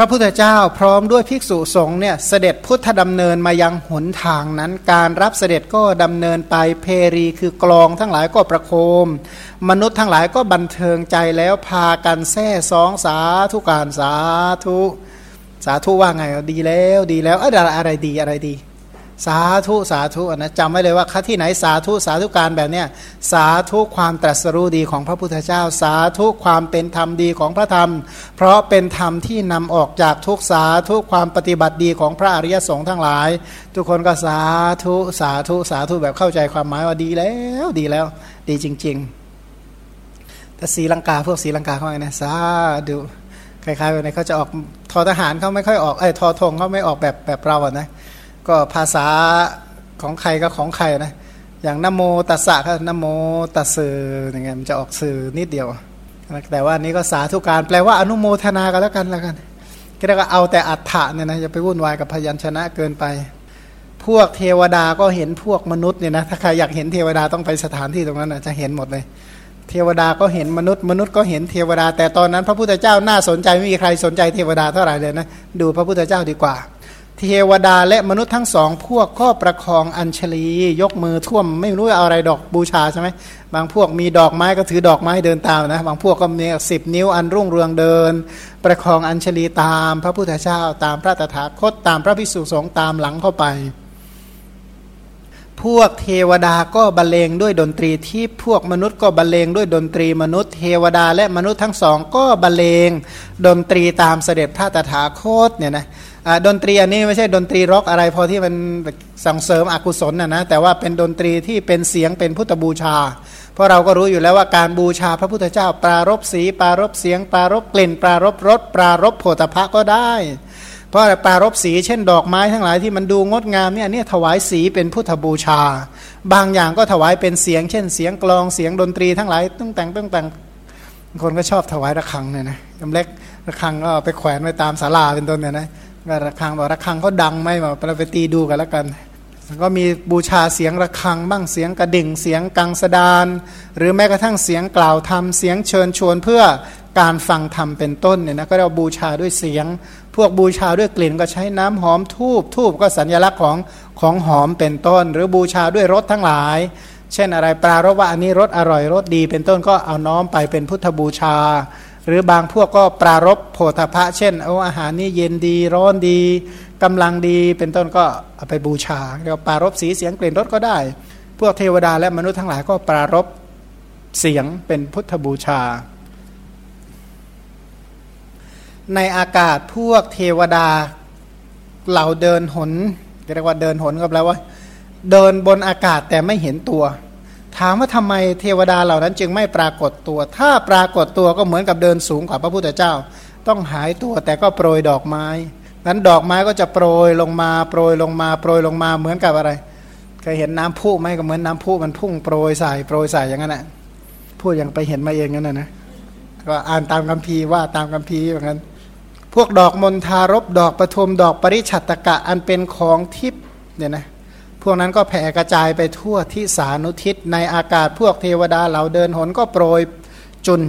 พระพุทธเจ้าพร้อมด้วยภิกษุสงฆ์เนี่ยเสด็จพุทธดำเนินมายังหนทางนั้น การรับเสด็จก็ดำเนินไปเพรีคือกลองทั้งหลายก็ประโคม มนุษย์ทั้งหลายก็บันเทิงใจแล้วพากันแซ่สองสาธุการสาธุ สาธุว่าไงดีแล้วดีแล้วอะไรดีอะไรดี สาธุสาธุนะจำไว้เลยว่าคัที่ไหนสาธุสาธุการแบบเนี้ยสาธุความตรัสรู้ดีของพระพุทธเจ้า สาธุความเป็นธรรมดีของพระธรรม เพราะเป็นธรรมที่นำออกจากทุกสาธุความปฏิบัติดีของพระอริยสงฆ์ทั้งหลาย ทุกคนก็สาธุสาธุสาธุแบบเข้าใจความหมายว่าดีแล้วดีแล้ว ดีจริงๆแต่สีลังกาพวกสีลังกาเขาไงนะสาดูคล้ายๆแบบนี้เขาจะออกทอทหารเขาไม่ค่อยออกไอ้ทอทงเขาไม่ออกแบบแบบเราอะนะ ก็ภาษาของใครก็ของใครนะ อย่างนโมตัสสะก็นโมตัสสืออย่างเงี้ยมันจะออกสื่อนิดเดียว แต่ว่านี้ก็สาธุการแปลว่าอนุโมทนากันแล้วกันแล้วกันก็ได้ก็เอาแต่อัฏฐะเนี่ยนะอย่าไปวุ่นวายกับพยัญชนะเกินไป พวกเทวดาก็เห็นพวกมนุษย์เนี่ยนะถ้าใครอยากเห็นเทวดาต้องไปสถานที่ตรงนั้นนะจะเห็นหมดเลย เทวดาก็เห็นมนุษย์ มนุษย์ก็เห็นเทวดา แต่ตอนนั้น พระพุทธเจ้าน่าสนใจไม่มีใครสนใจเทวดาเท่าไหร่เลยนะดูพระพุทธเจ้าดีกว่า เทวดาและมนุษย์ทั้งสองพวกก็ประคองอัญชลียกมือท่วมไม่รู้เอาอะไรดอกบูชาใช่ไหมบางพวกมีดอกไม้ก็ถือดอกไม้เดินตามนะบางพวกก็มีสิบนิ้วอันรุ่งเรืองเดิน ประคองอัญชลีตามพระพุทธเจ้าตามพระตถาคตตามพระพิสุสงฆ์ตามหลังเข้าไป พวกเทวดาก็บรรเลงด้วยดนตรีที่พวกมนุษย์ก็บรรเลงด้วยดนตรีมนุษย์เทวดาและมนุษย์ทั้งสองก็บรรเลงดนตรีตามเสด็จพระตถาคตเนี่ยนะ ดนตรีอันนี้ไม่ใช่ดนตรีร็อกอะไร พอที่มันส่งเสริมอกุศลนะนะแต่ว่าเป็นดนตรีที่เป็นเสียงเป็นพุทธบูชา เพราะเราก็รู้อยู่แล้วว่าการบูชาพระพุทธเจ้า ปรารบสีปรารบเสียง ปรารบกลิ่น ปรารบรสปรารบโผฏฐะก็ได้ เพราะปรารบสีเช่นดอกไม้ทั้งหลายที่มันดูงดงามเนี่ยเนี่ยถวายสีเป็นพุทธบูชา บางอย่างก็ถวายเป็นเสียง เช่น เสียงกลองเสียงดนตรีทั้งหลายต้องแต่งต้องแต่งคนก็ชอบถวายระฆังเนี่ยนะกำเล็กระฆังก็ไปแขวนไว้ตามศาลาเป็นต้นเนี่ยนะ ระฆังบอกระฆังเขาดังไหมบอกเราไปตีดูกันแล้วกันก็มีบูชาเสียงระฆังบ้างเสียงกระดิ่งเสียงกังสดาน หรือแม้กระทั่งเสียงกล่าวธรรมเสียงเชิญชวนเพื่อการฟังธรรมเป็นต้นเนี่ยนะก็เราบูชาด้วยเสียง พวกบูชาด้วยกลิ่นก็ใช้น้ำหอมทูบทูบก็สัญลักษณ์ของของหอมเป็นต้น หรือบูชาด้วยรสทั้งหลาย เช่นอะไรปลารบว่าอันนี้รสอร่อยรสดีเป็นต้นก็เอาน้อมไปเป็นพุทธบูชา หรือบางพวกก็ปรารบโพธพะ เช่นเอาอาหารนี่เย็นดีร้อนดีกำลังดีเป็นต้นก็เอาไปบูชาเรียกว่าปรารบสีเสียงกลิ่นรสก็ได้ พวกเทวดาและมนุษย์ทั้งหลายก็ปรารบเสียงเป็นพุทธบูชา ในอากาศพวกเทวดาเหล่าเดินหนเรียกว่าเดินหนก็แปลว่า เดินบนอากาศแต่ไม่เห็นตัว ถามว่าทำไมเทวดาเหล่านั้นจึงไม่ปรากฏตัว ถ้าปรากฏตัวก็เหมือนกับเดินสูงกว่าพระพุทธเจ้า ต้องหายตัวแต่ก็โปรยดอกไม้นั้นดอกไม้ก็จะโปรยลงมาโปรยลงมาโปรยลงมาเหมือนกับอะไรเคยเห็นน้ำพุไหมก็เหมือนน้ำพุมันพุ่งโปรยใส่โปรยใส่อย่างนั้นแหะพูดอย่างไปเห็นมาเองนั่นนะนะก็อ่านตามคัมภีร์ว่าตามคัมภีร์อย่างนั้น พวกดอกมณฑารบดอกปทุมดอกปริชัตตกะอันเป็นของทิพย์เนี่ยนะ พวกนั้นก็แผ่กระจายไปทั่วที่สานุทิศในอากาศพวกเทวดาเหล่าเดินหนก็โปรยจุน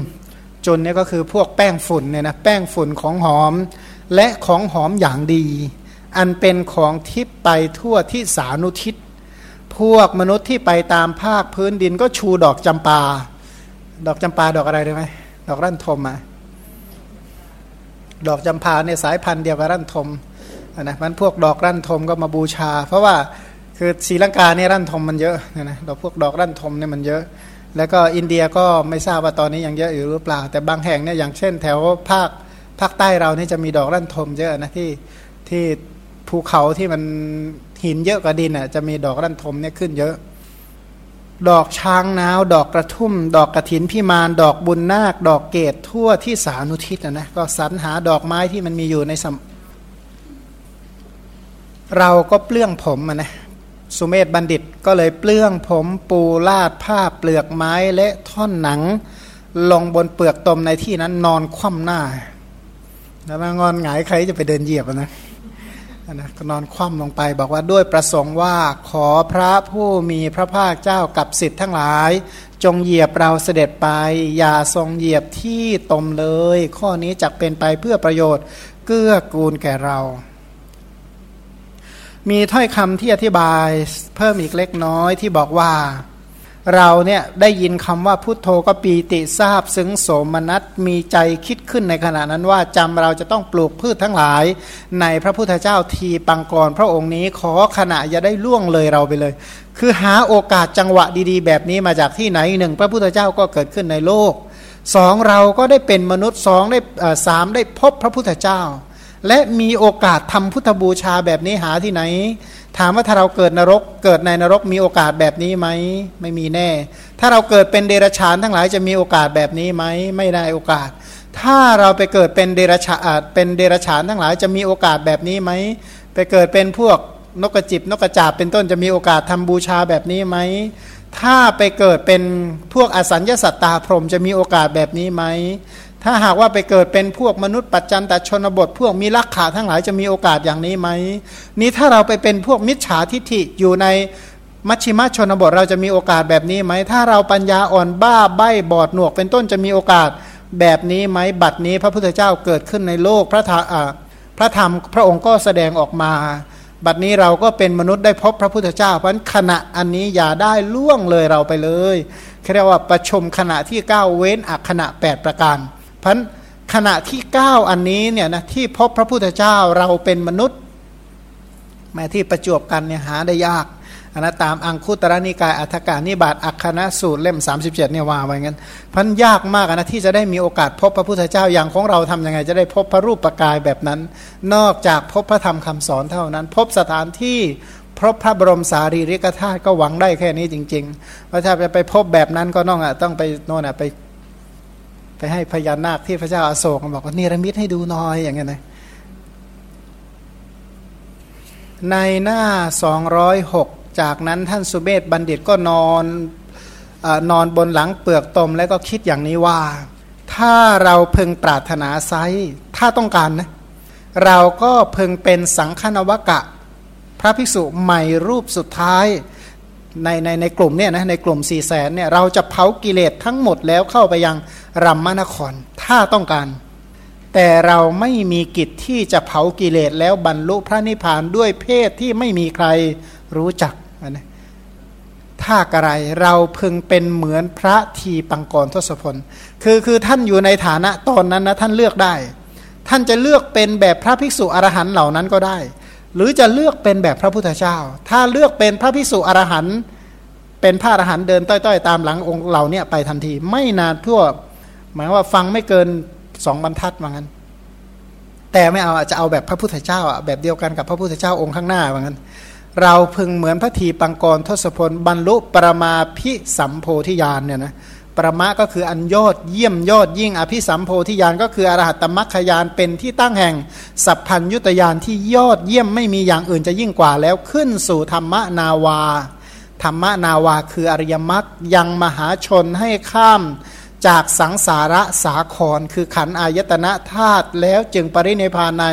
จุนเนี่ยก็คือพวกแป้งฝุ่นเนี่ยนะแป้งฝุ่นของหอมและของหอมอย่างดี อันเป็นของทิพไปทั่วที่สานุทิศ พวกมนุษย์ที่ไปตามภาคพื้นดินก็ชูดอกจำปา ดอกจำปาดอกอะไรได้ไหมดอกรั่นทมอะดอกจำปาเนี่ยสายพันธุ์เดียวกับลั่นทมนะมันพวกดอกลั่นทมก็มาบูชา เพราะว่า คือศรีลังกาเนี่ยลั่นทมมันเยอะนะนะดอกพวกดอกลั่นทมเนี่ยมันเยอะ แล้วก็อินเดียก็ไม่ทราบว่าตอนนี้ยังเยอะอยู่หรือเปล่า แต่บางแห่งเนี่ยอย่างเช่น แถวภาคภาคใต้เรานี่จะมีดอกลั่นทมเยอะนะที่ที่ภูเขาที่มันหินเยอะกว่าดินอะจะมีดอกลั่นทมเนี่ยขึ้นเยอะ ดอกช้างน้าวดอกกระทุ่ม ดอกกระถินพิมาน ดอกบุนนาค ดอกเกดทั่วทิศานุทิศนะนะก็สรรหาดอกไม้ที่มันมีอยู่ในสเราก็เปลื้องผมนะ สุเมธบัณฑิตก็เลยเปลื้องผมปูลาดผ้าเปลือกไม้และท่อนหนัง ลงบนเปลือกตมในที่นั้นนอนคว่ำหน้า แล้วมางอนหงายใครจะไปเดินเหยียบนะนะก็นอนคว่ำลงไปบอกว่าด้วยประสงค์ว่าขอพระผู้มีพระภาคเจ้ากับสิทธิ์ทั้งหลาย จงเหยียบเราเสด็จไป อย่าทรงเหยียบที่ตมเลย ข้อนี้จะเป็นไปเพื่อประโยชน์เกื้อกูลแก่เรา มีถ้อยคำที่อธิบายเพิ่มอีกเล็กน้อยที่บอกว่า เราเนี่ยได้ยินคำว่าพุทโธก็ปีติทราบซึ้งโสมนัสมีใจคิดขึ้นในขณะนั้นว่าจำเราจะต้องปลูกพืชทั้งหลาย ในพระพุทธเจ้าทีปังกร พระองค์นี้ขอขณะอย่าได้ล่วงเลยเราไปเลย คือหาโอกาสจังหวะดีๆ แบบนี้มาจากที่ไหนหนึ่งพระพุทธเจ้าก็เกิดขึ้นในโลกสองเราก็ได้เป็นมนุษย์สองได้สามได้พบพระพุทธเจ้า และมีโอกาสทำพุทธบูชาแบบนี้หาที่ไหน ถามว่าถ้าเราเกิดนรก เกิดในนรกมีโอกาสแบบนี้ไหมไม่มีแน่ ถ้าเราเกิดเป็นเดรัจฉานทั้งหลายจะมีโอกาสแบบนี้ไหมไม่ได้โอกาส ถ้าเราไปเกิดเป็นเดรัจฉานเป็นเดรัจฉานทั้งหลายจะมีโอกาสแบบนี้ไหมไปเกิดเป็นพวกนกกระจิบนกกระจาบเป็นต้นจะมีโอกาสทำบูชาแบบนี้ไหมถ้าไปเกิดเป็นพวกอสัญญาสัตตาพรมจะมีโอกาสแบบนี้ไหม ถ้าหากว่าไปเกิดเป็นพวกมนุษย์ปัจจันตชนบท พวกมีลักขาทั้งหลายจะมีโอกาสอย่างนี้ไหมนี้ถ้าเราไปเป็นพวกมิจฉาทิฐิอยู่ในมัชชิมชนบทเราจะมีโอกาสแบบนี้ไหม ถ้าเราปัญญาอ่อนบ้าใบ้บอดหนวกเป็นต้นจะมีโอกาสแบบนี้ไหมบัดนี้พระพุทธเจ้าเกิดขึ้นในโลกพระธรรมพระธรรมพระองค์ก็แสดงออกมา บัดนี้เราก็เป็นมนุษย์ได้พบพระพุทธเจ้าเพราะขณะอันนี้อย่าได้ล่วงเลยเราไปเลยเรียกว่าประชมขณะที่ก้าเว้นอักขณะ 8 ประการ พันขณะที่เก้าอันนี้เนี่ยนะที่พบพระพุทธเจ้าเราเป็นมนุษย์ แม้ที่ประจวบกันเนี่ยหาได้ยากอันนะตามอังคุตระนิกายอัฏฐกานิบาตอัคคณะสูตรเล่ม 37เนี่ยว่าไว้งั้นพันยากมากนะที่จะได้มีโอกาสพบพระพุทธเจ้าอย่างของเราทํำยังไง จะได้พบพระรูปประกายแบบนั้น นอกจากพบพระธรรมคำสอนเท่านั้น พบสถานที่พบพระบรมสารีริกธาตุก็หวังได้แค่นี้จริงๆว่าถ้าจะไปพบแบบนั้นก็ต้องอะต้องไปโน่นอะไป ไปให้พญานาคที่พระเจ้าอาโศกบอกว่าเนรมิตให้ดูน้อยอย่างเงี้ยนะในหน้า 206 จากนั้นท่านสุเมธบัณฑิตก็นอนอนอนบนหลังเปลือกตมแล้วก็คิดอย่างนี้ว่า ถ้าเราเพึงปรารถนาไซถ้าต้องการนะ เราก็พึงเป็นสังฆนวกะ พระภิกษุใหม่รูปสุดท้าย ในในในกลุ่มเนี่ยนะในกลุ่มสี่แสนเนี่ยเราจะเผากิเลสทั้งหมดแล้วเข้าไปยังรัมมนครถ้าต้องการ แต่เราไม่มีกิจที่จะเผากิเลสแล้วบรรลุพระนิพพานด้วยเพศที่ไม่มีใครรู้จักนะถ้ากระไรเราพึงเป็นเหมือนพระทีปังกรทศพล คือคือท่านอยู่ในฐานะตอนนั้นนะท่านเลือกได้ ท่านจะเลือกเป็นแบบพระภิกษุอรหันต์เหล่านั้นก็ได้ หรือจะเลือกเป็นแบบพระพุทธเจ้า ถ้าเลือกเป็นพระพิสุอรหันต์เป็นพระอรหันต์เดินต้อยๆ ตามหลังองค์เหล่านี้ไปทันที ไม่นานทั่วหมายว่าฟังไม่เกินสองบรรทัดว่างั้น แต่ไม่เอาจะเอาแบบพระพุทธเจ้าอะแบบเดียวกันกับพระพุทธเจ้าองค์ข้างหน้าว่างั้น เราพึงเหมือนพระทีปังกรทศพลบรรลุปรมาพิสัมโพธิญาณเนี่ยนะ ประมะก็คืออันยอดเยี่ยมยอดยิ่งอภิสัมโพธิญาณก็คืออรหัตมัคคยานเป็นที่ตั้งแห่ง สัพพัญยุตยานที่ยอดเยี่ยมไม่มีอย่างอื่นจะยิ่งกว่าแล้วขึ้นสู่ธรรมนาวา ธรรมนาวาคืออริยมรรคยังมหาชนให้ข้ามจากสังสาระสาคร คือขันอายตนะธาตุแล้วจึงปรินิพานใน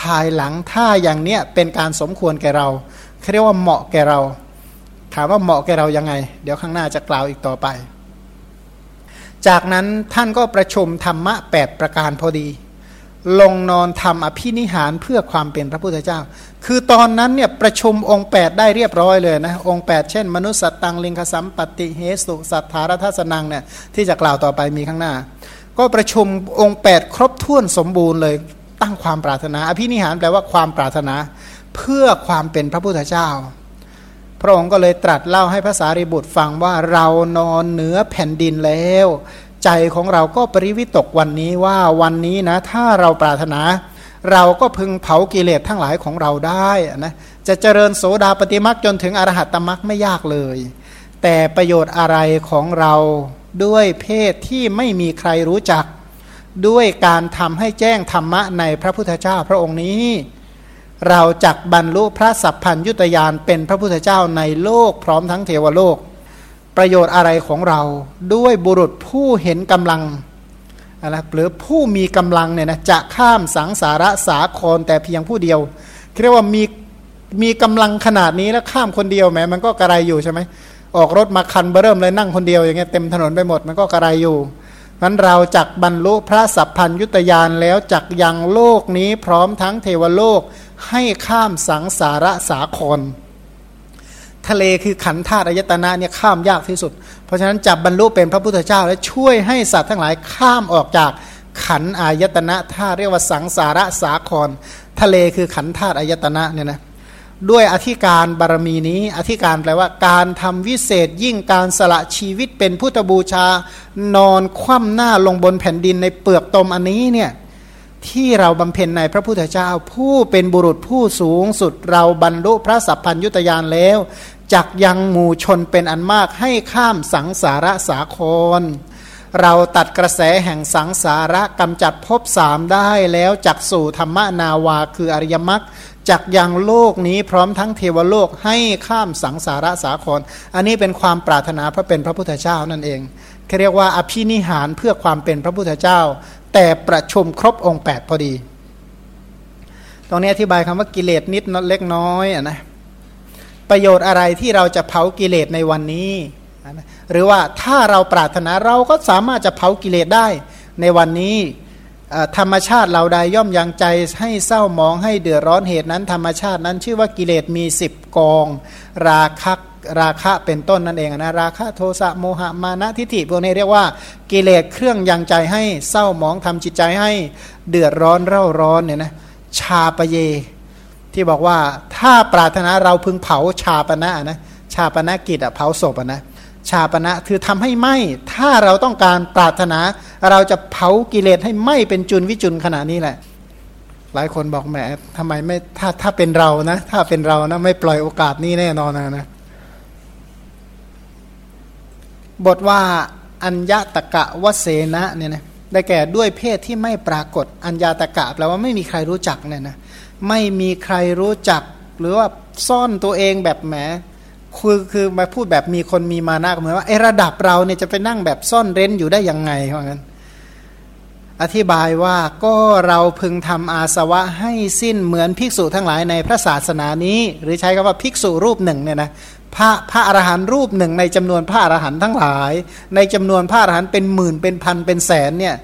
ภายหลังถ้าอย่างเนี้ยเป็นการสมควรแก่เราเรียกว่าเหมาะแก่เรา ถามว่าเหมาะแก่เรายังไง เดี๋ยวข้างหน้าจะกล่าวอีกต่อไป จากนั้นท่านก็ประชุมธรรมะแปดประการพอดี ลงนอนทำอภินิหารเพื่อความเป็นพระพุทธเจ้า คือตอนนั้นเนี่ยประชุมองค์ 8 ได้เรียบร้อยเลยนะองค์ 8 เช่น มนุษย์สัตตังลิงคสัมปติเฮสุ สัทธารทัสนังเนี่ยที่จะกล่าวต่อไปมีข้างหน้า ก็ประชุมองค์ 8 ครบถ้วนสมบูรณ์เลยตั้งความปรารถนา อภินิหารแปลว่าความปรารถนา เพื่อความเป็นพระพุทธเจ้า พระองค์ก็เลยตรัสเล่าให้ภาษาริบุตรฟังว่าเรานอนเหนือแผ่นดินแล้ว ใจของเราก็ปริวิตกวันนี้ว่าวันนี้นะ ถ้าเราปรารถนา เราก็พึงเผากิเลสทั้งหลายของเราได้นะจะเจริญโสดาปฏิมักจนถึงอรหัตตมักไม่ยากเลย แต่ประโยชน์อะไรของเราด้วยเพศที่ไม่มีใครรู้จัก ด้วยการทำให้แจ้งธรรมะในพระพุทธเจ้าพระองค์นี้ เราจักบรรลุพระสัพพัญยุตยานเป็นพระพุทธเจ้าในโลกพร้อมทั้งเทวโลก ประโยชน์อะไรของเราด้วยบุรุษผู้เห็นกำลังอะไรหรือผู้มีกำลังเนี่ยนะจะข้ามสังสาระสาครแต่เพียงผู้เดียวเรียกว่ามีมีกำลังขนาดนี้แล้วข้ามคนเดียวแม้มันก็กระไรอยู่ใช่ไหมออกรถมาคันเบเริ่มเลยนั่งคนเดียวอย่างเงี้ยเต็มถนนไปหมดมันก็กระไรอยู่ นั้นเราจักบรรลุพระสัพพัญยุตยานแล้วจักยังโลกนี้พร้อมทั้งเทวโลกให้ข้ามสังสาระสาคร ทะเลคือขันธาตุอายตนะเนี่ยข้ามยากที่สุด เพราะฉะนั้นจับบรรลุเป็นพระพุทธเจ้า และช่วยให้สัตว์ทั้งหลายข้ามออกจากขันอายตนะท่าเรียกว่าสังสาระสาคร ทะเลคือขันธาตุอายตนะเนี่ยนะ ด้วยอธิการบารมีนี้ อธิการแปลว่าการทำวิเศษยิ่งการสละชีวิตเป็นพุทธบูชา นอนคว่ำหน้าลงบนแผ่นดินในเปลือกตมอันนี้เนี่ยที่เราบำเพ็ญในพระพุทธเจ้า ผู้เป็นบุรุษผู้สูงสุดเราบรรลุพระสัพพัญยุตยานแล้วจักยังหมู่ชนเป็นอันมากให้ข้ามสังสาระสาคร เราตัดกระแสแห่งสังสาระกำจัดภพสามได้แล้วจักสู่ธรรมนาวาคืออริยมรรค จักยังโลกนี้พร้อมทั้งเทวโลกให้ข้ามสังสาระสาคร อันนี้เป็นความปรารถนาพระเป็นพระพุทธเจ้านั่นเองเขาเรียกว่าอภินิหารเพื่อความเป็นพระพุทธเจ้า แต่ประชุมครบองค์ 8 พอดี ตรงนี้อธิบายคำว่ากิเลสนิดเล็กน้อยอะนะประโยชน์อะไรที่เราจะเผากิเลสในวันนี้ หรือว่าถ้าเราปรารถนาเราก็สามารถจะเผากิเลสได้ในวันนี้ ธรรมชาติเราใดย่อมยังใจให้เศร้ามองให้เดือดร้อนเหตุนั้น ธรรมชาตินั้นชื่อว่ากิเลสมีสิบกอง ราคะราคะเป็นต้นนั่นเองนะราคะโทสะโมหะมานะทิฏฐิพวกนี้เรียกว่ากิเลสเครื่องยังใจให้เศร้ามองทำจิตใจให้เดือดร้อนเร่าร้อนเนี่ยนะชาปเย ที่บอกว่าถ้าปรารถนาเราพึงเผาชาปณะนะชาปณะกิจอะเผาศพอะนะ ชาปณะคือทำให้ไหมถ้าเราต้องการปรารถนา เราจะเผากิเลสให้ไหมเป็นจุนวิจุนขนาดนี้แหละ หลายคนบอกแหมทำไมไม่ถ้าถ้าเป็นเรานะ ถ้าเป็นเรานะ ไม่ปล่อยโอกาสนี้แน่นอนนะนะบทว่าอัญญตกะวเสนะเนี่ยนะได้แก่ด้วยเพศที่ไม่ปรากฏอัญญาตกะแปลว่าไม่มีใครรู้จักเนี่ยนะไม่มีใครรู้จัก หรือว่าซ่อนตัวเองแบบแหม คือคือมาพูดแบบมีคนมีมานะเหมือนว่าไอระดับเราเนี่ยจะไปนั่งแบบซ่อนเร้นอยู่ได้ยังไงเพราะงั้น อธิบายว่าก็เราพึงทำอาสวะให้สิ้นเหมือนภิกษุทั้งหลายในพระศาสนานี้ หรือใช้คำว่าภิกษุรูปหนึ่งเนี่ยนะพระพระอรหันต์รูปหนึ่งในจำนวนพระอรหันต์ทั้งหลาย ในจำนวนพระอรหันต์เป็นหมื่นเป็นพันเป็นแสนเนี่ย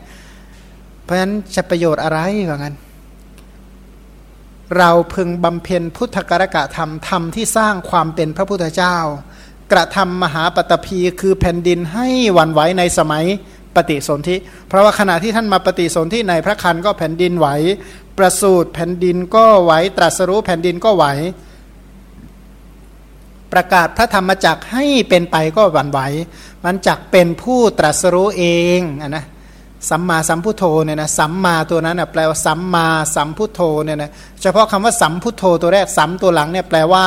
เพราะฉะนั้นจะประโยชน์อะไรว่างั้น เราพึงบำเพ็ญพุทธกรกะธรรมธรรมที่สร้างความเป็นพระพุทธเจ้า กระทำมหาปตพีคือแผ่นดินให้วันไหวในสมัยปฏิสนธิ เพราะว่าขณะที่ท่านมาปฏิสนธิในพระคันก็แผ่นดินไหว ประสูตรแผ่นดินก็ไหวตรัสรู้แผ่นดินก็ไหว ประกาศพระธรรมจักให้เป็นไปก็หวั่นไหว มันจักเป็นผู้ตรัสรู้เองอนะ สัมมาสัมพุทโธเนี่ยนะสัมมาตัวนั้นแปลว่าสัมมาสัมพุทโธเนี่ยนะเฉพาะคำว่าสัมพุทโธตัวแรกสัมตัวหลังเนี่ยแปลว่า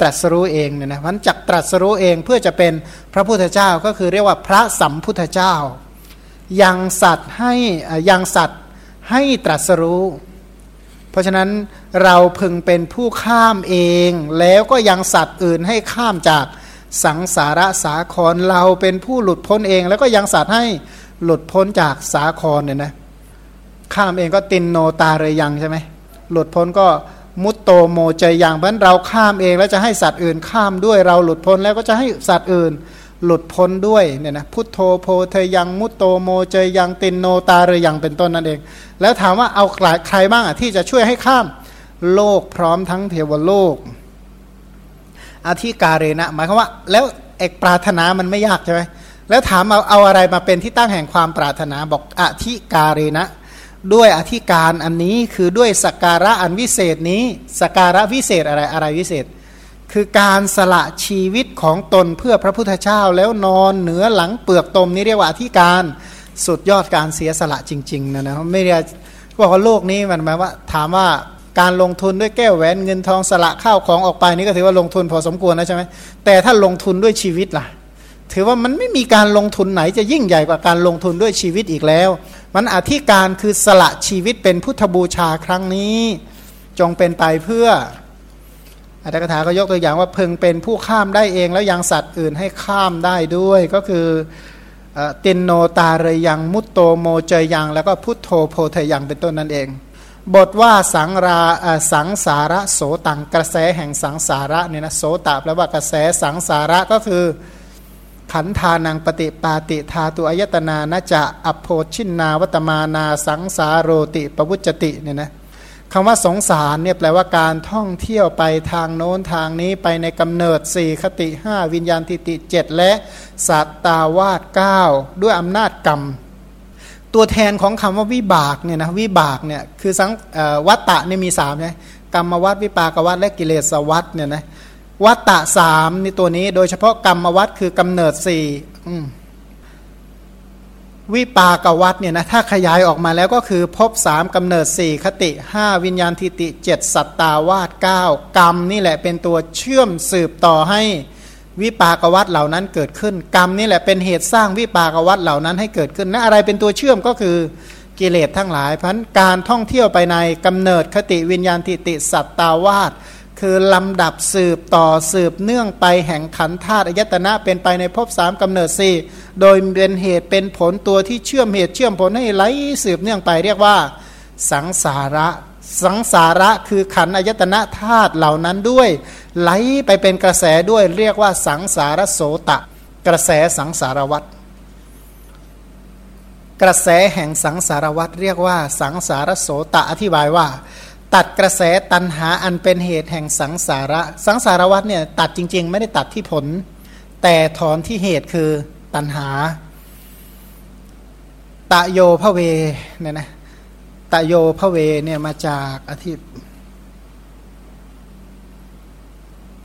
ตรัสรู้เองเนี่ยนะมันจักตรัสรู้เองเพื่อจะเป็นพระพุทธเจ้าก็คือเรียกว่าพระสัมพุทธเจ้ายังสัตว์ให้ยังสัตว์ให้ตรัสรู้ เพราะฉะนั้นเราพึงเป็นผู้ข้ามเอง แล้วก็ยังสัตว์อื่นให้ข้ามจากสังสาระสาครเราเป็นผู้หลุดพ้นเอง แล้วก็ยังสัตว์ให้ หลุดพ้นจากสาครเนี่ยนะข้ามเองก็ติณโณ ตาเรยยังใช่ไหมหลุดพ้นก็มุตโตโมเจยยังเพราะเราข้ามเองแล้วจะให้สัตว์อื่นข้ามด้วยเราหลุดพ้นแล้วก็จะให้สัตว์อื่น หลุดพ้นด้วยเนี่ยนะพุทโธโพเธยยังมุตโตโมเจยยังติณโณ ตาเรยยังเป็นต้นนั่นเอง แล้วถามว่าเอาใครบ้างอะที่จะช่วยให้ข้ามโลกพร้อมทั้งเทวโลกอธิการเรนะหมายความว่า แล้วเอกปรารถนามันไม่ยากใช่ไหม แล้วถามเอาเอาอะไรมาเป็นที่ตั้งแห่งความปรารถนาบอกอธิการเนะ ด้วยอธิการอันนี้คือด้วยสการะอันวิเศษนี้สการะวิเศษอะไรอะไรวิเศษ คือการสละชีวิตของตนเพื่อพระพุทธเจ้าแล้วนอนเหนือหลังเปลือกตมนี้เรียกว่าอธิการสุดยอดการเสียสละจริงๆนะนะไม่ได้บอกว่าโลกนี้มันหมายว่า ถามว่าการลงทุนด้วยแก้วแหวนเงินทองสละข้าวของออกไปนี่ก็ถือว่าลงทุนพอสมควรนะใช่ไหมแต่ถ้าลงทุนด้วยชีวิตล่ะ ถือว่ามันไม่มีการลงทุนไหนจะยิ่งใหญ่กว่าการลงทุนด้วยชีวิตอีกแล้ว มันอธิการคือสละชีวิตเป็นพุทธบูชาครั้งนี้ จงเป็นไปเพื่ออัตถกถาก็ยกตัวอย่างว่าเพึงเป็นผู้ข้ามได้เองแล้วยังสัตว์อื่นให้ข้ามได้ด้วย ก็คือตินโนตาเรยังมุตโตโมเจยัง แล้วก็พุทโธโพเทยังเป็นต้นนั่นเอง บทว่าสังราสังสาระโสตังกระแสแห่งสังสาระเนี่ยนะโสตแปลว่ากระแสสังสาระก็คือ ขันธานังปฏิปาติธาตุอายตนานาจะอโพชินนาวัตมานาสังสาโรติปวุจติเนี่ยนะคำว่าสงสารเนี่ยแปลว่าการท่องเที่ยวไปทางโน้นทางนี้ไปในกำเนิดสี่คติห้าวิญญาณทิติเจ็ดและสัตตาวาสเก้าด้วยอำนาจกรรม ตัวแทนของคำว่าวิบากเนี่ยนะวิบากเนี่ยคือสังวัตตะเนี่ยมีสามใช่กรรมวัตวิปากวัตและกิเลสวัตเนี่ยนะ วัตตะสามในตัวนี้โดยเฉพาะกรรมวัตคือกำเนิดสี่วิปากวัตเนี่ยนะถ้าขยายออกมาแล้วก็คือพบสามกำเนิดสี่คติห้าวิญญาณทิติเจ็ดสัตตาวาสเก้ากรรมนี่แหละเป็นตัวเชื่อมสืบต่อให้วิปากวัตเหล่านั้นเกิดขึ้น กรรมนี่แหละเป็นเหตุสร้างวิปากวัตเหล่านั้นให้เกิดขึ้นนะอะไรเป็นตัวเชื่อมก็คือกิเลสทั้งหลายพันการท่องเที่ยวไปในกำเนิดคติวิญญาณทิติสัตตาวาส คือลำดับสืบต่อสืบเนื่องไปแห่งขันธาตุอายตนะเป็นไปในภพสามกำเนิดสี่โดยเป็นเหตุเป็นผลตัวที่เชื่อมเหตุเชื่อมผลให้ไหลสืบเนื่องไปเรียกว่า สังสาระ สังสาระคือขันอายตนะธาตุเหล่านั้นด้วย ไหลไปเป็นกระแสด้วยเรียกว่าสังสารโสตะ กระแสสังสารวัตรกระแสแห่งสังสารวัตรเรียกว่า สังสารโสตะอธิบายว่า ตัดกระแสตันหาอันเป็นเหตุแห่งสังสาระ สังสารวัฏเนี่ยตัดจริง ๆ ไม่ได้ตัดที่ผล แต่ถอนที่เหตุคือตันหา ตะโยพระเวเนี่ยนะตะโยพระเวเนี่ยมาจากอธิบ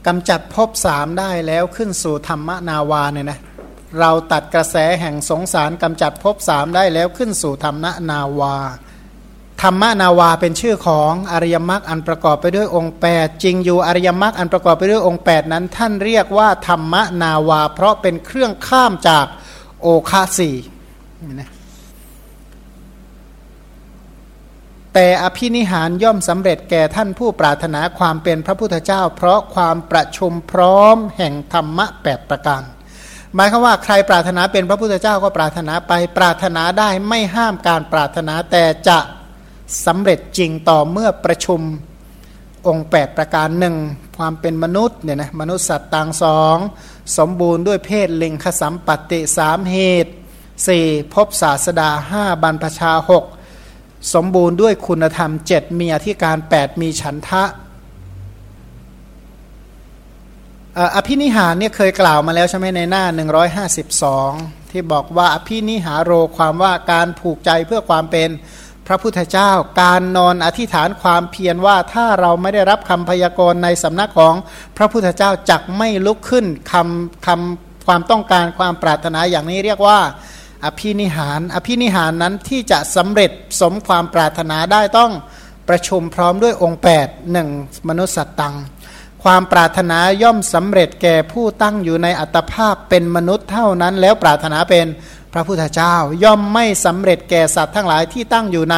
กำจัดภพสามได้แล้วขึ้นสู่ธรรมนาวาเนี่ยนะเราตัดกระแสแห่งสงสารกำจัดภพสามได้แล้วขึ้นสู่ธรรมนาวา ธรรมนาวาเป็นชื่อของอริยมรรคอันประกอบไปด้วยองค์ 8 จริงอยู่อริยมรรคอันประกอบไปด้วยองค์ 8 นั้น ท่านเรียกว่าธรรมนาวา เพราะเป็นเครื่องข้ามจากโอคาสีนะแต่อภินิหารย่อมสำเร็จแก่ท่านผู้ปรารถนาความเป็นพระพุทธเจ้า เพราะความประชุมพร้อมแห่งธรรมะแปดประการหมายคือว่าใครปรารถนาเป็นพระพุทธเจ้าก็ปรารถนาไปปรารถนาได้ไม่ห้ามการปรารถนาแต่จะ สำเร็จจริงต่อเมื่อประชุมองค์ 8 ประการหนึ่งความเป็นมนุษย์เนี่ยนะมนุษย์สัตว์ต่างสองสมบูรณ์ด้วยเพศลิงขสัมปติสามเหตุ 4. พบศาสดาห้าบรรพชาหกสมบูรณ์ด้วยคุณธรรม7มีอธิการ8มีฉันทะอภินิหารเนี่ยเคยกล่าวมาแล้วใช่ไหมในหน้า 152 ที่บอกว่าอภินิหารโรความว่าการผูกใจเพื่อความเป็น พระพุทธเจ้าการนอนอธิษฐานความเพียรว่าถ้าเราไม่ได้รับคำพยากรณ์ในสำนักของพระพุทธเจ้าจักไม่ลุกขึ้นคำคำความต้องการความปรารถนาอย่างนี้เรียกว่า อภินิหาร อภินิหารนั้นที่จะสำเร็จสมความปรารถนาได้ต้องประชุมพร้อมด้วยองค์8งมนุษย์สัตตัง ความปรารถนาย่อมสำเร็จแก่ผู้ตั้งอยู่ในอัตภาพเป็นมนุษย์เท่านั้นแล้วปรารถนาเป็น พระพุทธเจ้าย่อมไม่สำเร็จแก่สัตว์ทั้งหลายที่ตั้งอยู่ใน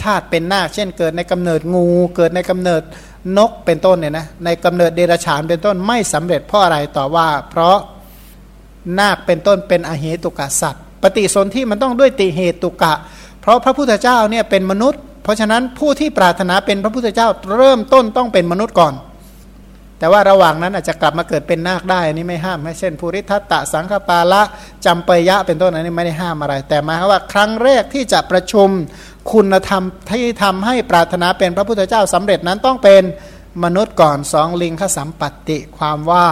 ชาติเป็นนาคเช่นเกิดในกำเนิดงูเกิดในกำเนิดนกเป็นต้นเนี่ยนะในกำเนิดเดรัจฉานเป็นต้นไม่สำเร็จเพราะอะไรต่อว่า เพราะนาคเป็นต้นเป็นอเหตุกะสัตว์ ปฏิสนธิมันต้องด้วยติเหตุกะ เพราะพระพุทธเจ้าเนี่ยเป็นมนุษย์ เพราะฉะนั้นผู้ที่ปรารถนาเป็นพระพุทธเจ้าเริ่มต้นต้องเป็นมนุษย์ก่อน แต่ว่าระหว่างนั้นอาจจะกลับมาเกิดเป็นนาคได้อันนี้ไม่ห้ามเช่นภูริทัตตะสังฆปาละจำปยะเป็นต้นอันนี้ไม่ได้ห้ามอะไร แต่หมายว่าครั้งแรกที่จะประชุมคุณธรรมที่ทำให้ปรารถนาเป็นพระพุทธเจ้าสำเร็จนั้นต้องเป็นมนุษย์ก่อนสองลิงขสัมปัตติความว่า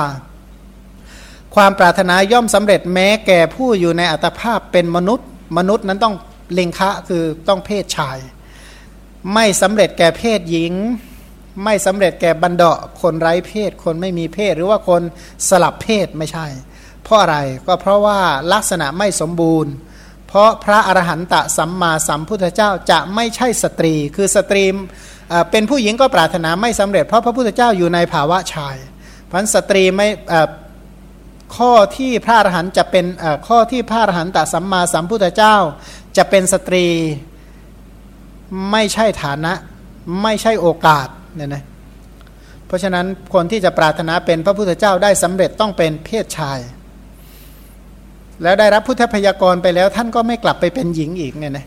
ความปรารถนาย่อมสำเร็จแม้แก่ผู้อยู่ในอัตภาพเป็นมนุษย์ มนุษย์นั้นต้องลิงคะคือต้องเพศชาย ไม่สำเร็จแก่เพศหญิง ไม่สำเร็จแก่บัณเฑาะก์คนไร้เพศ คนไม่มีเพศ หรือว่าคนสลับเพศไม่ใช่ เพราะอะไรก็เพราะว่าลักษณะไม่สมบูรณ์ เพราะพระอรหันตสัมมาสัมพุทธเจ้าจะไม่ใช่สตรี คือสตรีเป็นผู้หญิงก็ปรารถนาไม่สำเร็จ เพราะพระพุทธเจ้าอยู่ในภาวะชายพันสตรีไม่ข้อที่พระอรหันต์จะเป็นข้อที่พระอรหันตสัมมาสัมพุทธเจ้า จะเป็นสตรีไม่ใช่ฐานะ ไม่ใช่โอกาส เนี่ยนะเพราะฉะนั้นคนที่จะปรารถนาเป็นพระพุทธเจ้าได้สำเร็จต้องเป็นเพศชาย แล้วได้รับพุทธพยากรไปแล้วท่านก็ไม่กลับไปเป็นหญิงอีกเนี่ยนะ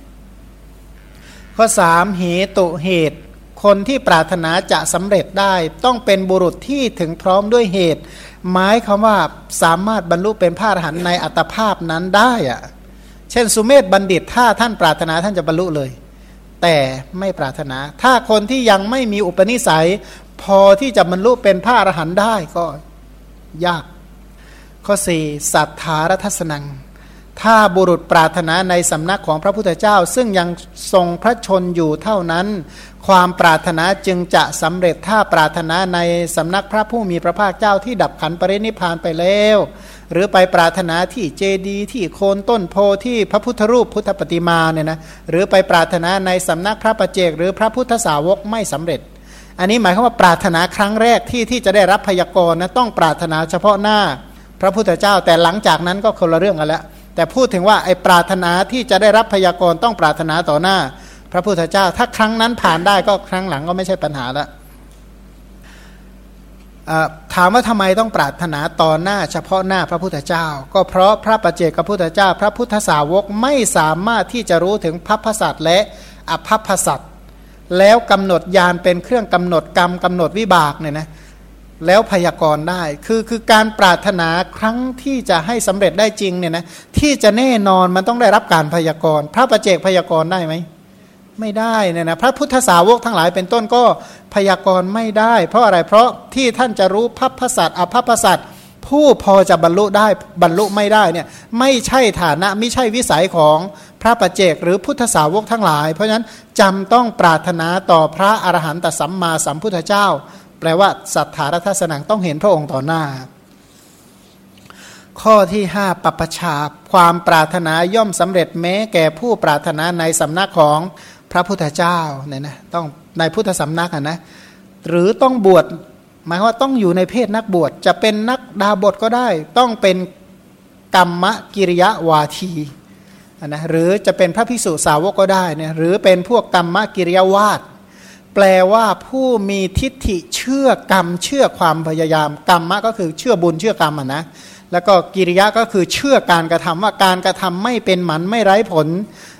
ข้อสามเหตุเหตุคนที่ปรารถนาจะสำเร็จได้ต้องเป็นบุรุษที่ถึงพร้อมด้วยเหตุ หมายคำว่าสามารถบรรลุเป็นพระอรหันต์ในอัตภาพนั้นได้อะเช่นสุเมธบัณฑิตถ้าท่านปรารถนาท่านจะบรรลุเลย แต่ไม่ปรารถนา ถ้าคนที่ยังไม่มีอุปนิสัย พอที่จะบรรลุเป็นพระอรหันต์ได้ก็ยาก ข้อสี่สัทธารทัศนัง ถ้าบุรุษปรารถนาในสำนักของพระพุทธเจ้า ซึ่งยังทรงพระชนอยู่เท่านั้น ความปรารถนาจึงจะสำเร็จถ้าปรารถนาในสำนักพระผู้มีพระภาคเจ้าที่ดับขันปรินิพานไปแล้ว หรือไปปรารถนาที่เจดีที่โคนต้นโพที่พระพุทธรูปพุทธปฏิมาเนี่ยนะหรือไปปรารถนาในสำนักพระประเจก หรือพระพุทธสาวกไม่สำเร็จ อันนี้หมายความว่าปรารถนาครั้งแรกที่ที่จะได้รับพยากรณ์นะต้องปรารถนาเฉพาะหน้าพระพุทธเจ้าแต่หลังจากนั้นก็คนละเรื่องกันแล้วแต่พูดถึงว่าไอ้ปรารถนาที่จะได้รับพยากรณ์ต้องปรารถนาต่อหน้า พระพุทธเจ้าถ้าครั้งนั้นผ่านได้ก็ครั้งหลังก็ไม่ใช่ปัญหาละ ถามว่าทำไมต้องปรารถนาต่อหน้าเฉพาะหน้าพระพุทธเจ้า ก็เพราะพระปัจเจกพระพุทธเจ้า พระพุทธสาวกไม่สามารถที่จะรู้ถึงพัพพสัตและอภัพพสัตแล้วกำหนดยานเป็นเครื่องกำหนดกรรมกำหนดวิบากเนี่ยนะแล้วพยากรณ์ได้คือคือการปรารถนาครั้งที่จะให้สำเร็จได้จริงเนี่ยนะที่จะแน่นอนมันต้องได้รับการพยากรณ์ พระประเจกพยากรณ์ได้ไหม ไม่ได้เนี่ยนะพระพุทธสาวกทั้งหลายเป็นต้นก็พยากรณ์ไม่ได้ เพราะอะไรเพราะที่ท่านจะรู้พัพพสัตอภัพพสัตผู้พอจะบรรลุได้บรรลุไม่ได้เนี่ยไม่ใช่ฐานะไม่ใช่วิสัยของพระประเจกหรือพุทธสาวกทั้งหลาย เพราะฉะนั้นจำต้องปรารถนาต่อพระอรหันตสัมมาสัมพุทธเจ้า แปลว่าสัทธารทัศนังต้องเห็นพระองค์ต่อหน้า ข้อที่ห้าปปชาความปรารถนาย่อมสำเร็จแม้แก่ผู้ปรารถนาในสำนักของ พระพุทธเจ้าเนี่ยนะต้องในพุทธสำนักนะหรือต้องบวชหมายว่าต้องอยู่ในเพศนักบวชจะเป็นนักดาบทก็ได้ ต้องเป็นกรรมกิริยวาทีนะหรือจะเป็นพระพิสุสาวกก็ได้เนี่ยหรือเป็นพวกกรรมกิริยาวาทแปลว่าผู้มีทิฏฐิเชื่อกรรมเชื่อความพยายามกรรมะก็คือเชื่อบุญเชื่อกรรมอะนะ แล้วก็กิริยะก็คือเชื่อการกระทำว่าการกระทำไม่เป็นหมันไม่ไร้ผล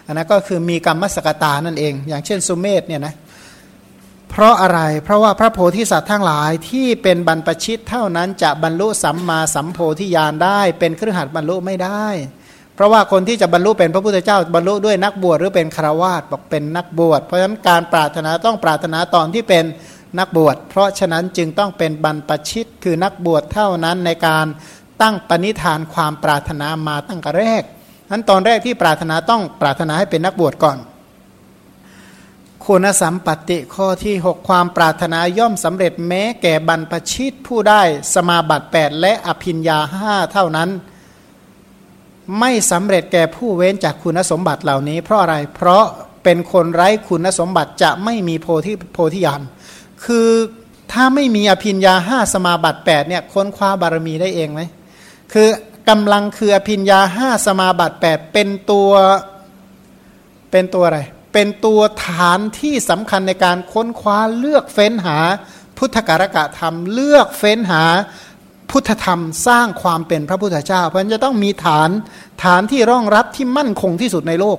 อันนั้นก็คือมีกรรมสกตานั่นเอง อย่างเช่นสุเมธเนี่ยนะเพราะอะไรเพราะว่าพระโพธิสัตว์ทั้งหลายที่เป็นบรรพชิตเท่านั้นจะบรรลุสัมมาสัมโพธิญาณได้ เป็นเครือขัดบรรลุไม่ได้ เพราะว่าคนที่จะบรรลุเป็นพระพุทธเจ้าบรรลุด้วยนักบวชหรือเป็นคารวาสบอกเป็นนักบวช เพราะฉะนั้นการปรารถนาต้องปรารถนาตอนที่เป็นนักบวช เพราะฉะนั้นจึงต้องเป็นบรรพชิตคือนักบวชเท่านั้นในการ ตั้งปณิธานความปรารถนามาตั้งแต่แรกนั้นตอนแรกที่ปรารถนาต้องปรารถนาให้เป็นนักบวชก่อน คุณสัมปติข้อที่ 6 ความปรารถนาย่อมสำเร็จแม้แก่บรรพชิตผู้ได้สมาบัติ 8 และอภิญญาห้าเท่านั้น ไม่สำเร็จแก่ผู้เว้นจากคุณสมบัติเหล่านี้ เพราะอะไรเพราะเป็นคนไร้คุณสมบัติจะไม่มีโพธิโพธิญาณคือถ้าไม่มีอภินญาห้าสมาบัติ8เนี่ยค้นคว้าบารมีได้เองไหม คือกำลังคืออภินญาห้าสมาบัติ8เป็นตัวเป็นตัวอะไร เป็นตัวฐานที่สำคัญในการค้นคว้าเลือกเฟ้นหาพุทธการกะธรรม เลือกเฟ้นหาพุทธธรรมสร้างความเป็นพระพุทธเจ้า เพราะฉะนั้นจะต้องมีฐานฐานที่ร่องรับที่มั่นคงที่สุดในโลก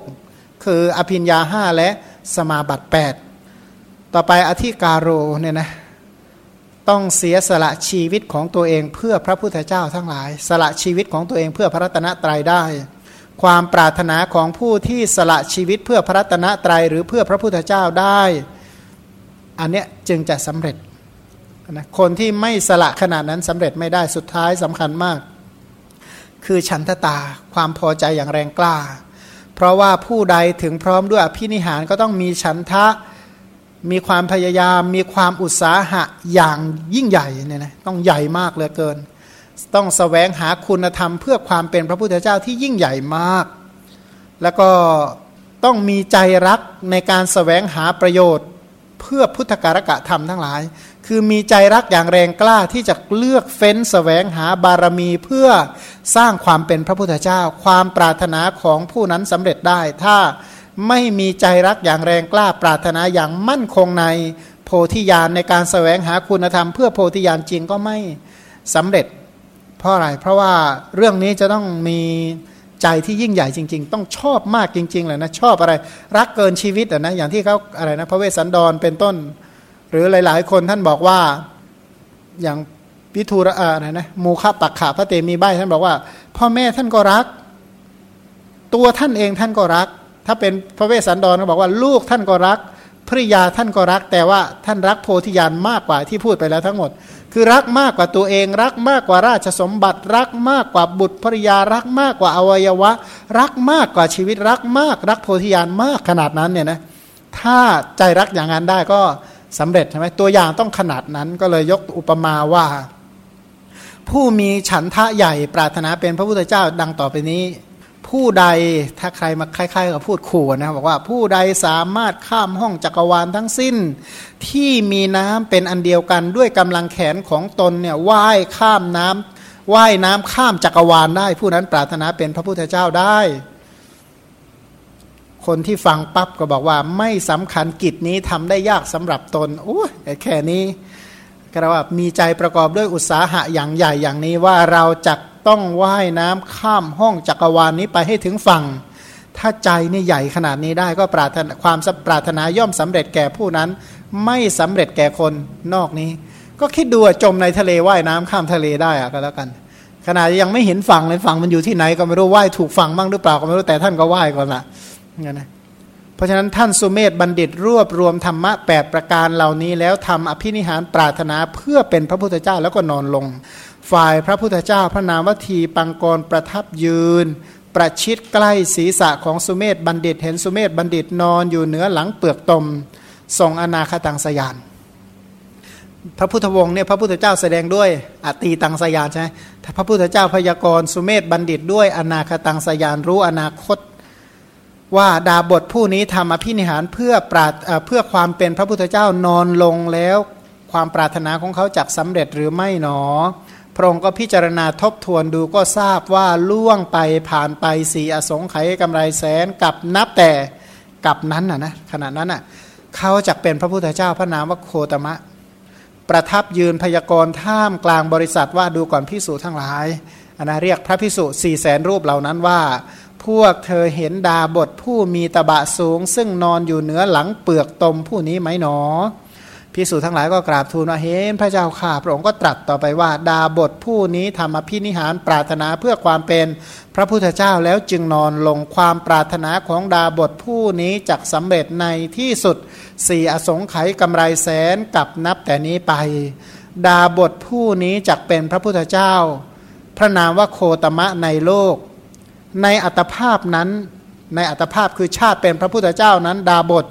คืออภิญญาห้าและสมาบัติ 8 ต่อไปอธิการโรเนี่ยนะ ต้องเสียสละชีวิตของตัวเองเพื่อพระพุทธเจ้าทั้งหลาย สละชีวิตของตัวเองเพื่อพระรัตนตรัยได้ ความปรารถนาของผู้ที่สละชีวิตเพื่อพระรัตนตรัยหรือเพื่อพระพุทธเจ้าได้ อันเนี้ยจึงจะสำเร็จนะคนที่ไม่สละขนาดนั้นสำเร็จไม่ได้สุดท้ายสำคัญมาก คือฉันทตาความพอใจอย่างแรงกล้า เพราะว่าผู้ใดถึงพร้อมด้วยอภินิหารก็ต้องมีฉันทะ มีความพยายาม มีความอุตสาหะอย่างยิ่งใหญ่เนี่ยนะต้องใหญ่มากเหลือเกิน ต้องสแสวงหาคุณธรรมเพื่อความเป็นพระพุทธเจ้าที่ยิ่งใหญ่มาก แล้วก็ต้องมีใจรักในการสแสวงหาประโยชน์ เพื่อพุทธการกะธรรมทั้งหลาย คือมีใจรักอย่างแรงกล้าที่จะเลือกเฟ้นสแสวงหาบารมีเพื่อสร้างความเป็นพระพุทธเจ้า ความปรารถนาของผู้นั้นสำเร็จได้ถ้า ไม่มีใจรักอย่างแรงกล้าปรารถนาอย่างมั่นคงในโพธิญาณในการสแสวงหาคุณธรรมเพื่อโพธิญาณจริงก็ไม่สำเร็จ เพราะอะไร เพราะว่าเรื่องนี้จะต้องมีใจที่ยิ่งใหญ่จริง ๆ ต้องชอบมากจริงๆเลยนะชอบอะไร รักเกินชีวิตอะนะอย่างที่เขาอะไรนะพระเวสสันดรเป็นต้น หรือหลายๆ คนท่านบอกว่าอย่างวิทูระอะไรนะมูคปักขาพระเตมีใบท่านบอกว่า พ่อแม่ท่านก็รัก ตัวท่านเองท่านก็รัก ถ้าเป็นพระเวสสันดรก็บอกว่าลูกท่านก็รักภริยาท่านก็รัก แต่ว่าท่านรักโพธิญาณมากกว่าที่พูดไปแล้วทั้งหมด คือรักมากกว่าตัวเอง รักมากกว่าราชสมบัติ รักมากกว่าบุตรภริยารักมากกว่าอวัยวะ รักมากกว่าชีวิตรักมาก รักโพธิญาณมากขนาดนั้นเนี่ยนะถ้าใจรักอย่างนั้นได้ก็สำเร็จใช่ไหมตัวอย่างต้องขนาดนั้นก็เลยยกอุปมาว่า ผู้มีฉันทะใหญ่ปรารถนาเป็นพระพุทธเจ้าดังต่อไปนี้ ผู้ใดถ้าใครมาคล้ายๆกับพูดขู่นะบอกว่าผู้ใดสามารถข้ามห้องจักรวาลทั้งสิ้น ที่มีน้ำเป็นอันเดียวกันด้วยกำลังแขนของตนเนี่ยว่ายข้ามน้ำว่ายน้ำข้ามจักรวาลได้ ผู้นั้นปรารถนาเป็นพระพุทธเจ้าได้ คนที่ฟังปั๊บก็บอกว่าไม่สำคัญกิจนี้ทำได้ยากสำหรับตนโอ้แค่นี้ ก็ว่ามีใจประกอบด้วยอุตสาหะอย่างใหญ่อย่างนี้ว่าเราจะต้องว่ายน้ำข้ามห้องจักรวาลนนี้ไปให้ถึงฝั่ง ถ้าใจนี่ใหญ่ขนาดนี้ได้ก็ปรารถนาความปรารถนาย่อมสำเร็จแก่ผู้นั้น ไม่สำเร็จแก่คนนอกนี้ ก็คิดดูจมในทะเลว่ายน้ำข้ามทะเลได้อะก็แล้วกัน ขนาดยังไม่เห็นฝั่งเลยฝั่งมันอยู่ที่ไหนก็ไม่รู้ว่ายถูกฝั่งบ้างหรือเปล่าก็ไม่รู้แต่ท่านก็ว่ายก่อนละเนี่ยนะ เพราะฉะนั้นท่านสุเมธบัณฑิตรวบรวมธรรมะแปดประการเหล่านี้แล้วทำอภินิหารปรารถนาเพื่อเป็นพระพุทธเจ้าแล้วก็นอนลง ฝ่ายพระพุทธเจ้าพระนามวทีปังกรประทับยืน ประชิดใกล้ศีรษะของสุเมธบัณฑิต เห็นสุเมธบัณฑิตนอนอยู่เหนือหลังเปลือกตมทรงอนาคตังสยานพระพุทธวงศ์เนี่ยพระพุทธเจ้าแสดงด้วยอตีตังสยานใช่ไหมถ้าพระพุทธเจ้าพยากรณ์สุเมธบัณฑิตด้วยอนาคตังสยานรู้อนาคต ว่าดาบทผู้นี้ทำอภินิหารเพื่อปราเพื่อความเป็นพระพุทธเจ้านอนลงแล้ว ความปรารถนาของเขาจักสำเร็จหรือไม่หนอ พระองค์ก็พิจารณาทบทวนดูก็ทราบว่าล่วงไปผ่านไปสีอสงไขยกำไรแสนกับนับแต่กับนั้นน่ะนะขณะนั้นน่ะเขาจักเป็นพระพุทธเจ้าพระนามว่าโคตมะ ประทับยืนพยากรณ์ท่ามกลางบริษัทว่าดูก่อนพิสูจทั้งหลายอันนะเรียกพระพิสุสี่แสนรูปเหล่านั้นว่า วกเธอเห็นดาบทผู้มีตะบะสูง ซึ่งนอนอยู่เหนือหลังเปลือกตมผู้นี้ไหมหนอพิสูจทั้งหลายก็กราบทูลว่าเห็นพระเจ้าข่าพระองค์ก็ตรัสต่อไปว่า ดาบทผู้นี้ทำอภินิหารปรารถนาเพื่อความเป็นพระพุทธเจ้าแล้วจึงนอนลงความปรารถนาของดาบทผู้นี้จักสำเร็จในที่สุดสี่อสงไขยกำไรแสนกับนับแต่นี้ไป ดาบทผู้นี้จักเป็นพระพุทธเจ้า พระนามว่าโคตมะในโลก ในอัตภาพนั้น ในอัตภาพคือชาติเป็นพระพุทธเจ้านั้น ดาบท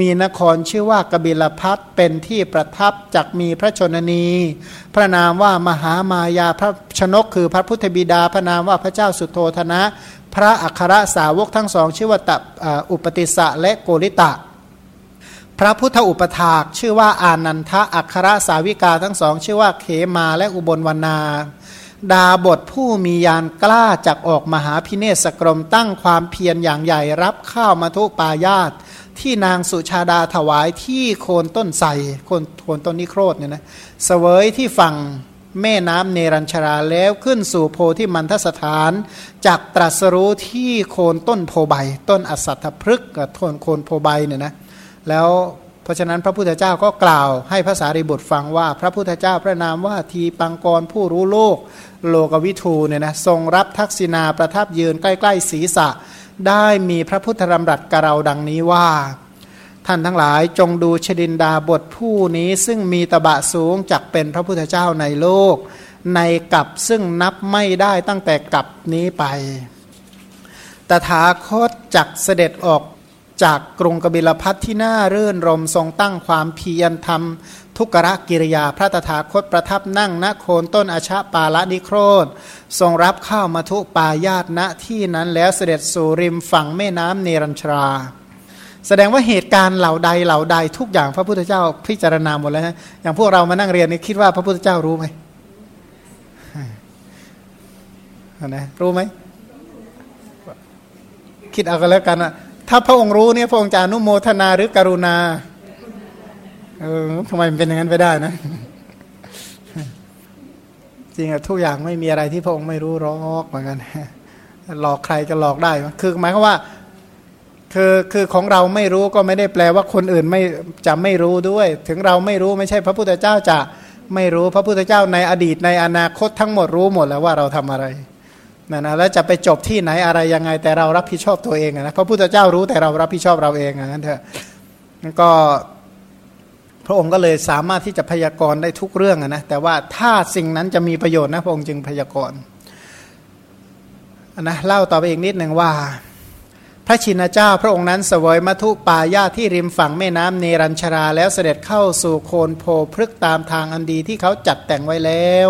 มีนครชื่อว่ากบิลพัทเป็นที่ประทับจักมีพระชนนี พระนามว่ามหามายาพระชนกคือพระพุทธบิดา พระนามว่าพระเจ้าสุโธธนะ พระอัครสาวกทั้งสอง ชื่อว่าตอุปติสะและโกริตะ พระพุทธอุปถากชื่อว่าอานันทะอัครสาวิกาทั้งสอง ชื่อว่าเขมาและอุบลวรรณา ดาบทผู้มียานกล้าจักออกมหาพิเนศกรมตั้งความเพียรอย่างใหญ่รับข้าวมาทุปายาต ที่นางสุชาดาถวายที่โคนต้นใสโคนโคนต้นนิโครธเนี่ยนะเสวยที่ฝั่งแม่น้ำเนรัญชราแล้วขึ้นสู่โพที่มันทสถานจากตรัสรู้ที่โคนต้นโพใบ ต้นอสัตถพฤกษ์กับต้นโคนโพใบเนี่ยนะแล้ว ราะฉะนั้นพระพุทธเจ้าก็กล่าวให้ภาษาริบุตรฟังว่า พระพุทธเจ้าพระนามว่าทีปังกรผู้รู้โลกโลกวิทูเนี่ยนะทรงรับทักษิณาประทับยืนใกล้ๆศีรษะ ได้มีพระพุทธรำรัสกเราดังนี้ว่า ท่านทั้งหลายจงดูชดินดาบทผู้นี้ซึ่งมีตบะสูงจักเป็นพระพุทธเจ้าในโลก ในกับซึ่งนับไม่ได้ตั้งแต่กับนี้ไป ตถาคตจักเสด็จออก จากกรุงกบิลพัทที่น่าเรื่นรมทรงตั้งความเพียรทำทุกรกิริยาพระตถาคตประทับนั่งณโคนต้นอาชาปาละนิโครธ ทรงรับข้าวมาทุปายาตณที่นั้นแล้วเสด็จสู่ริมฝั่งแม่น้ำเนรัญชรา แสดงว่าเหตุการณ์เหล่าใดเหล่าใดทุกอย่างพระพุทธเจ้าพิจารณาหมดแล้วนะอย่างพวกเรามานั่งเรียนนี่คิดว่าพระพุทธเจ้ารู้ไหมนะรู้ไหมคิดเอากันแล้วกันอะ ถ้าพระองค์รู้เนี่ยพระองค์จะอนุโมทนาหรือกรุณา เออทำไมมันเป็นอย่างนั้นไปได้นะ จริงอะทุกอย่างไม่มีอะไรที่พระองค์ไม่รู้หรอกเหมือนกันหลอกใครจะหลอกได้คือหมายความว่าคือคือของเราไม่รู้ก็ไม่ได้แปลว่าคนอื่นไม่จะไม่รู้ด้วย ถึงเราไม่รู้ไม่ใช่พระพุทธเจ้าจะไม่รู้พระพุทธเจ้าในอดีตในอนาคตทั้งหมดรู้หมดแล้วว่าเราทำอะไร นะนะแล้วจะไปจบที่ไหนอะไรยังไงแต่เรารับผิดชอบตัวเองนะพระพุทธเจ้ารู้แต่เรารับผิดชอบเราเองงั้นเถอะนั่นก็พระองค์ก็เลยสามารถที่จะพยากรณ์ได้ทุกเรื่องนะแต่ว่าถ้าสิ่งนั้นจะมีประโยชน์นะพระองค์จึงพยากรณ์นะเล่าต่อไปอีกนิดหนึ่งว่า พระชินเจ้าพระองค์นั้นเสวยมัทุปายาที่ริมฝั่งแม่น้ำเนรัญชราแล้วเสด็จเข้าสู่โคนโพพฤกตามทางอันดีที่เขาจัดแต่งไว้แล้ว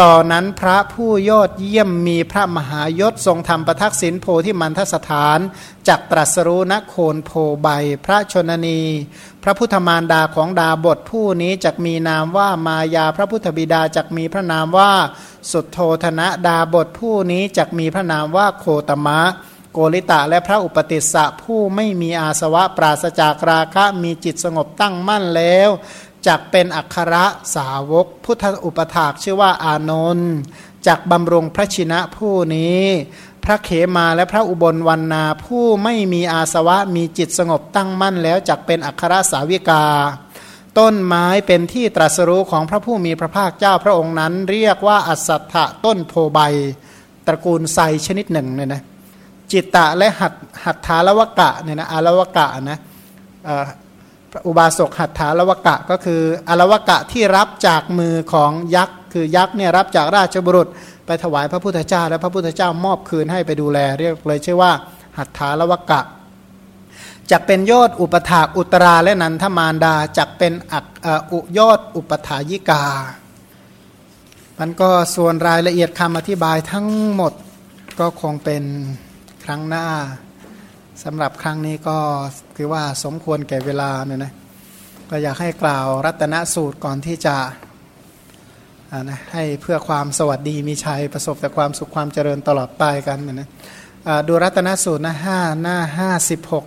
ตอนนั้นพระผู้ยอดเยี่ยมมีพระมหายศทรงธรรมประทักษิณโพที่มันทสถานจักตรัสรู้นโคนโพใบ พระชนนี พระพุทธมารดาของดาบทผู้นี้จักมีนามว่ามายาพระพุทธบิดาจักมีพระนามว่าสุดโทธนะดาบทผู้นี้จักมีพระนามว่าโคตมะ โกริตะและพระอุปติสสะผู้ไม่มีอาสวะปราศจากราคะมีจิตสงบตั้งมั่นแล้ว จักเป็นอัครสาวก พุทธอุปถากชื่อว่าอานนท์จักบำรุงพระชินะผู้นี้ พระเขมาและพระอุบลวันนาผู้ไม่มีอาสวะมีจิตสงบตั้งมั่นแล้วจักเป็นอัครสาวิกา ต้นไม้เป็นที่ตรัสรู้ของพระผู้มีพระภาคเจ้าพระองค์นั้น เรียกว่าอัศทะต้นโพใบ ตระกูลไซชนิดหนึ่งเนี่ยนะจิตตะและหัตหัตถาลวกะเนี่ยนะอารวกะนะ อุบาสกหัตถาลวกะก็คืออลวกะที่รับจากมือของยักษ์คือยักษ์เนี่ยรับจากราชบุรุษ ไปถวายพระพุทธเจ้า และพระพุทธเจ้ามอบคืนให้ไปดูแล เรียกเลยชื่อว่าหัตถาลวกะจะเป็นยอดอุปถากอุตราและนันทมารดาจะเป็นอักอุยอดอุปถายิกา มันก็ส่วนรายละเอียดคำอธิบายทั้งหมดก็คงเป็นครั้งหน้า สำหรับครั้งนี้ก็คือว่าสมควรแก่เวลาเนี่ยนะก็อยากให้กล่าวรัตนสูตรก่อนที่จะนะให้เพื่อความสวัสดีมีชัยประสบแต่ความสุขความเจริญตลอดไปกันนะดูรัตนสูตรนะห้าหน้าห้าสิบหก